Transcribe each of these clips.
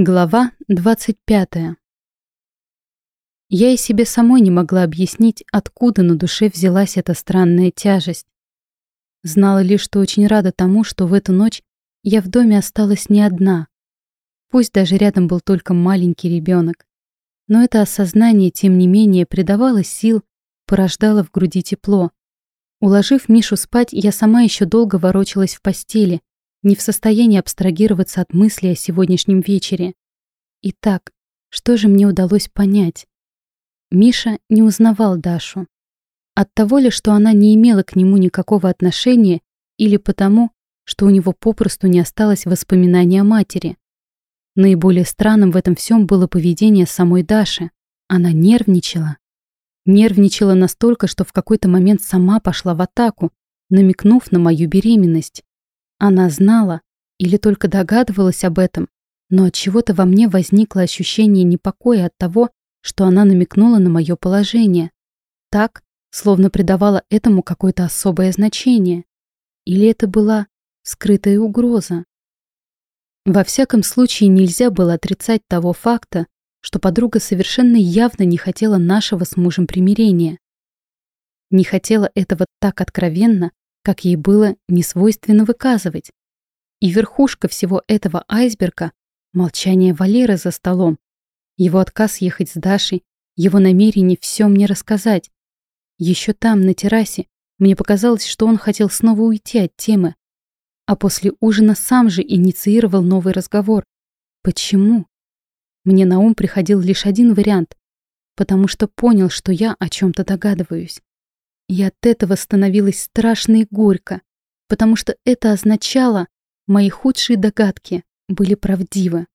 Глава 25. Я и себе самой не могла объяснить, откуда на душе взялась эта странная тяжесть. Знала лишь, что очень рада тому, что в эту ночь я в доме осталась не одна. Пусть даже рядом был только маленький ребенок. Но это осознание, тем не менее, придавало сил, порождало в груди тепло. Уложив Мишу спать, я сама еще долго ворочалась в постели, не в состоянии абстрагироваться от мысли о сегодняшнем вечере. Итак, что же мне удалось понять? Миша не узнавал Дашу. От того ли, что она не имела к нему никакого отношения, или потому, что у него попросту не осталось воспоминаний о матери. Наиболее странным в этом всем было поведение самой Даши. Она нервничала. Нервничала настолько, что в какой-то момент сама пошла в атаку, намекнув на мою беременность. Она знала или только догадывалась об этом, но от чего-то во мне возникло ощущение непокоя от того, что она намекнула на мое положение. Так, словно придавала этому какое-то особое значение. Или это была скрытая угроза? Во всяком случае, нельзя было отрицать того факта, что подруга совершенно явно не хотела нашего с мужем примирения. Не хотела этого так откровенно, как ей было несвойственно выказывать. И верхушка всего этого айсберга — молчание Валеры за столом, его отказ ехать с Дашей, его намерение все мне рассказать. Еще там, на террасе, мне показалось, что он хотел снова уйти от темы. А после ужина сам же инициировал новый разговор. Почему? Мне на ум приходил лишь один вариант, потому что понял, что я о чем-то догадываюсь. И от этого становилось страшно и горько, потому что это означало, мои худшие догадки были правдивы.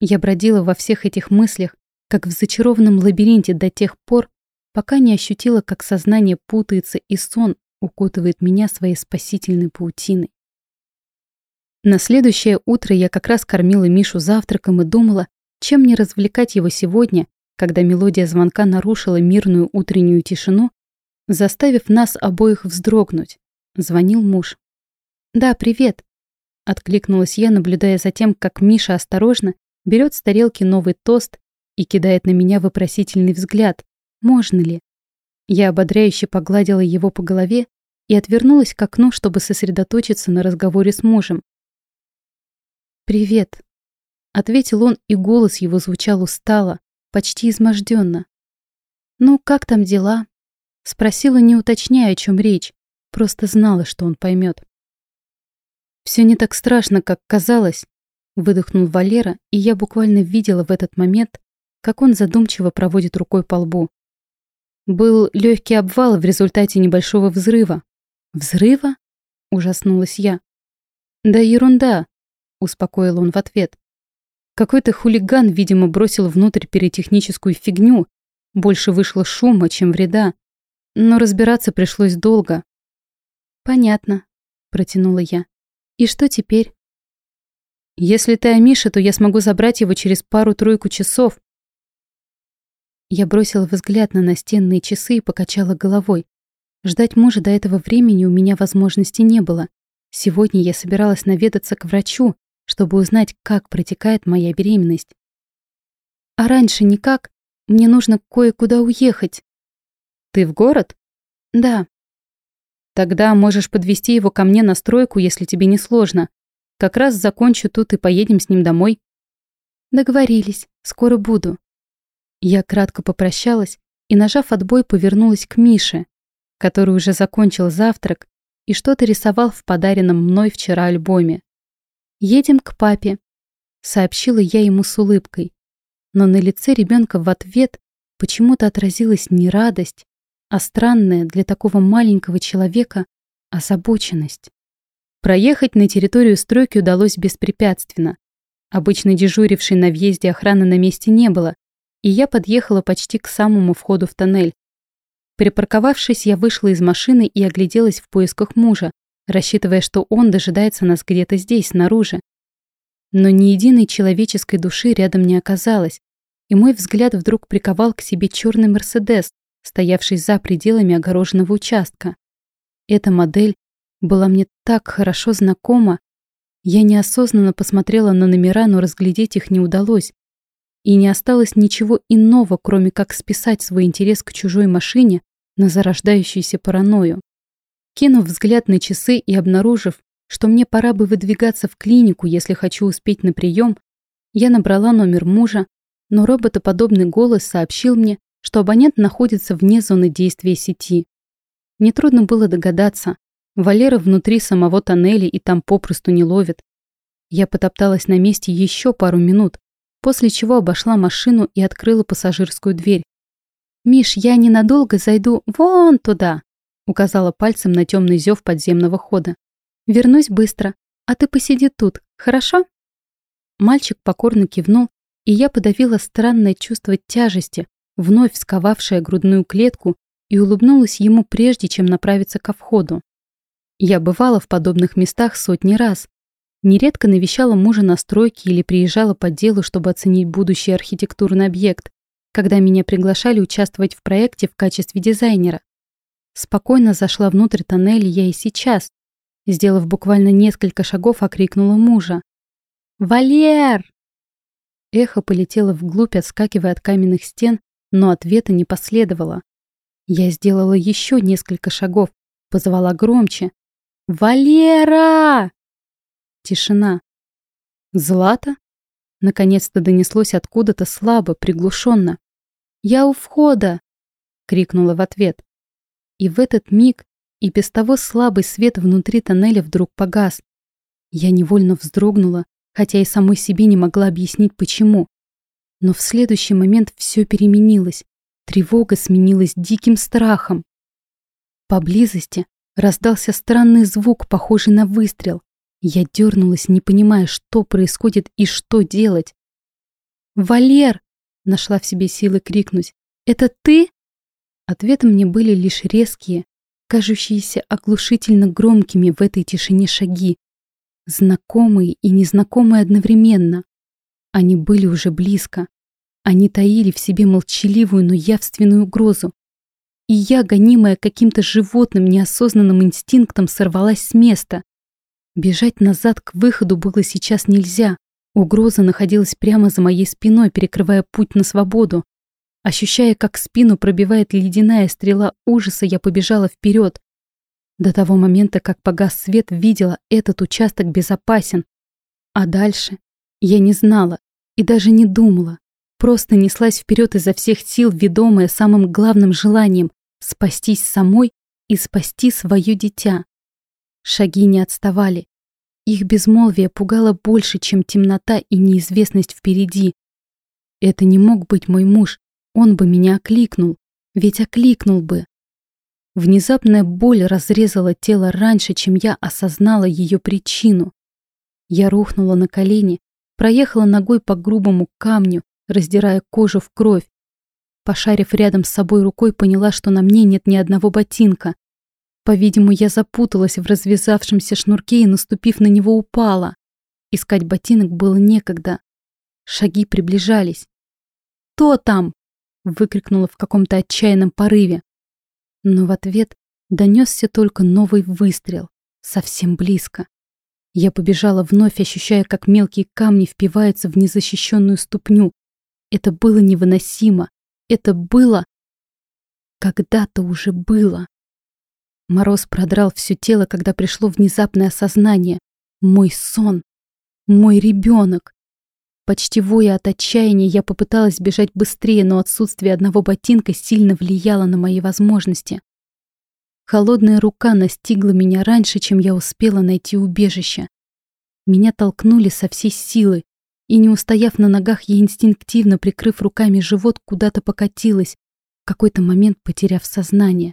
Я бродила во всех этих мыслях, как в зачарованном лабиринте до тех пор, пока не ощутила, как сознание путается и сон укутывает меня своей спасительной паутиной. На следующее утро я как раз кормила Мишу завтраком и думала, чем мне развлекать его сегодня, когда мелодия звонка нарушила мирную утреннюю тишину заставив нас обоих вздрогнуть. Звонил муж. «Да, привет», — откликнулась я, наблюдая за тем, как Миша осторожно берет с тарелки новый тост и кидает на меня вопросительный взгляд. «Можно ли?» Я ободряюще погладила его по голове и отвернулась к окну, чтобы сосредоточиться на разговоре с мужем. «Привет», — ответил он, и голос его звучал устало, почти изможденно. «Ну, как там дела?» Спросила, не уточняя, о чем речь, просто знала, что он поймет. Все не так страшно, как казалось, выдохнул Валера, и я буквально видела в этот момент, как он задумчиво проводит рукой по лбу. Был легкий обвал в результате небольшого взрыва. Взрыва? Ужаснулась я. Да ерунда, успокоил он в ответ. Какой-то хулиган, видимо, бросил внутрь пиротехническую фигню. Больше вышло шума, чем вреда но разбираться пришлось долго. «Понятно», — протянула я. «И что теперь?» «Если ты о Мише, то я смогу забрать его через пару-тройку часов». Я бросила взгляд на настенные часы и покачала головой. Ждать мужа до этого времени у меня возможности не было. Сегодня я собиралась наведаться к врачу, чтобы узнать, как протекает моя беременность. А раньше никак. Мне нужно кое-куда уехать. Ты в город? Да. Тогда можешь подвести его ко мне на стройку, если тебе не сложно. Как раз закончу тут и поедем с ним домой. Договорились. Скоро буду. Я кратко попрощалась и, нажав отбой, повернулась к Мише, который уже закончил завтрак и что-то рисовал в подаренном мной вчера альбоме. «Едем к папе», — сообщила я ему с улыбкой. Но на лице ребенка в ответ почему-то отразилась не радость, а странная для такого маленького человека озабоченность. Проехать на территорию стройки удалось беспрепятственно. Обычно дежурившей на въезде охраны на месте не было, и я подъехала почти к самому входу в тоннель. Припарковавшись, я вышла из машины и огляделась в поисках мужа, рассчитывая, что он дожидается нас где-то здесь, снаружи. Но ни единой человеческой души рядом не оказалось, и мой взгляд вдруг приковал к себе черный Мерседес, стоявший за пределами огороженного участка. Эта модель была мне так хорошо знакома. Я неосознанно посмотрела на номера, но разглядеть их не удалось. И не осталось ничего иного, кроме как списать свой интерес к чужой машине на зарождающуюся паранойю. Кинув взгляд на часы и обнаружив, что мне пора бы выдвигаться в клинику, если хочу успеть на прием, я набрала номер мужа, но роботоподобный голос сообщил мне, что абонент находится вне зоны действия сети. Нетрудно было догадаться, Валера внутри самого тоннеля и там попросту не ловит. Я потопталась на месте еще пару минут, после чего обошла машину и открыла пассажирскую дверь. «Миш, я ненадолго зайду вон туда», указала пальцем на темный зев подземного хода. «Вернусь быстро, а ты посиди тут, хорошо?» Мальчик покорно кивнул, и я подавила странное чувство тяжести, вновь сковавшее грудную клетку, и улыбнулась ему прежде, чем направиться ко входу. Я бывала в подобных местах сотни раз. Нередко навещала мужа на стройке или приезжала по делу, чтобы оценить будущий архитектурный объект, когда меня приглашали участвовать в проекте в качестве дизайнера. Спокойно зашла внутрь тоннеля я и сейчас. Сделав буквально несколько шагов, окрикнула мужа. «Валер!» Эхо полетело вглубь, отскакивая от каменных стен, но ответа не последовало. Я сделала еще несколько шагов, позвала громче, «Валера!» Тишина. «Злата?» Наконец-то донеслось откуда-то слабо, приглушенно. «Я у входа!» — крикнула в ответ. И в этот миг и без того слабый свет внутри тоннеля вдруг погас. Я невольно вздрогнула, хотя и самой себе не могла объяснить, почему. Но в следующий момент все переменилось. Тревога сменилась диким страхом. Поблизости Раздался странный звук, похожий на выстрел. Я дернулась, не понимая, что происходит и что делать. «Валер!» — нашла в себе силы крикнуть. «Это ты?» Ответом мне были лишь резкие, кажущиеся оглушительно громкими в этой тишине шаги. Знакомые и незнакомые одновременно. Они были уже близко. Они таили в себе молчаливую, но явственную угрозу. И я, гонимая каким-то животным неосознанным инстинктом, сорвалась с места. Бежать назад к выходу было сейчас нельзя. Угроза находилась прямо за моей спиной, перекрывая путь на свободу. Ощущая, как спину пробивает ледяная стрела ужаса, я побежала вперед. До того момента, как погас свет, видела, этот участок безопасен. А дальше я не знала и даже не думала. Просто неслась вперед изо всех сил, ведомая самым главным желанием спастись самой и спасти свое дитя. Шаги не отставали. Их безмолвие пугало больше, чем темнота и неизвестность впереди. Это не мог быть мой муж, он бы меня окликнул, ведь окликнул бы. Внезапная боль разрезала тело раньше, чем я осознала ее причину. Я рухнула на колени, проехала ногой по грубому камню, раздирая кожу в кровь, Пошарив рядом с собой рукой, поняла, что на мне нет ни одного ботинка. По-видимому, я запуталась в развязавшемся шнурке и, наступив на него, упала. Искать ботинок было некогда. Шаги приближались. «Кто там?» — выкрикнула в каком-то отчаянном порыве. Но в ответ донесся только новый выстрел, совсем близко. Я побежала вновь, ощущая, как мелкие камни впиваются в незащищенную ступню. Это было невыносимо. Это было... Когда-то уже было. Мороз продрал все тело, когда пришло внезапное осознание. Мой сон. Мой ребенок. Почти воя от отчаяния, я попыталась бежать быстрее, но отсутствие одного ботинка сильно влияло на мои возможности. Холодная рука настигла меня раньше, чем я успела найти убежище. Меня толкнули со всей силы, и, не устояв на ногах, я инстинктивно, прикрыв руками живот, куда-то покатилась, в какой-то момент потеряв сознание.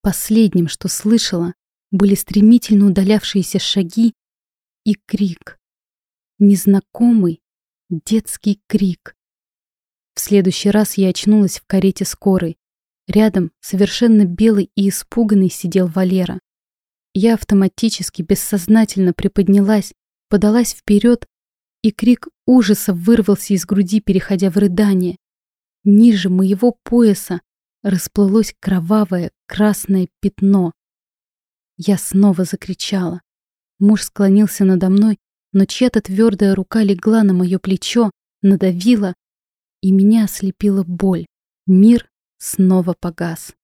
Последним, что слышала, были стремительно удалявшиеся шаги и крик. Незнакомый детский крик. В следующий раз я очнулась в карете скорой. Рядом, совершенно белый и испуганный, сидел Валера. Я автоматически, бессознательно приподнялась, подалась вперед и крик ужаса вырвался из груди, переходя в рыдание. Ниже моего пояса расплылось кровавое красное пятно. Я снова закричала. Муж склонился надо мной, но чья-то твердая рука легла на мое плечо, надавила, и меня ослепила боль. Мир снова погас.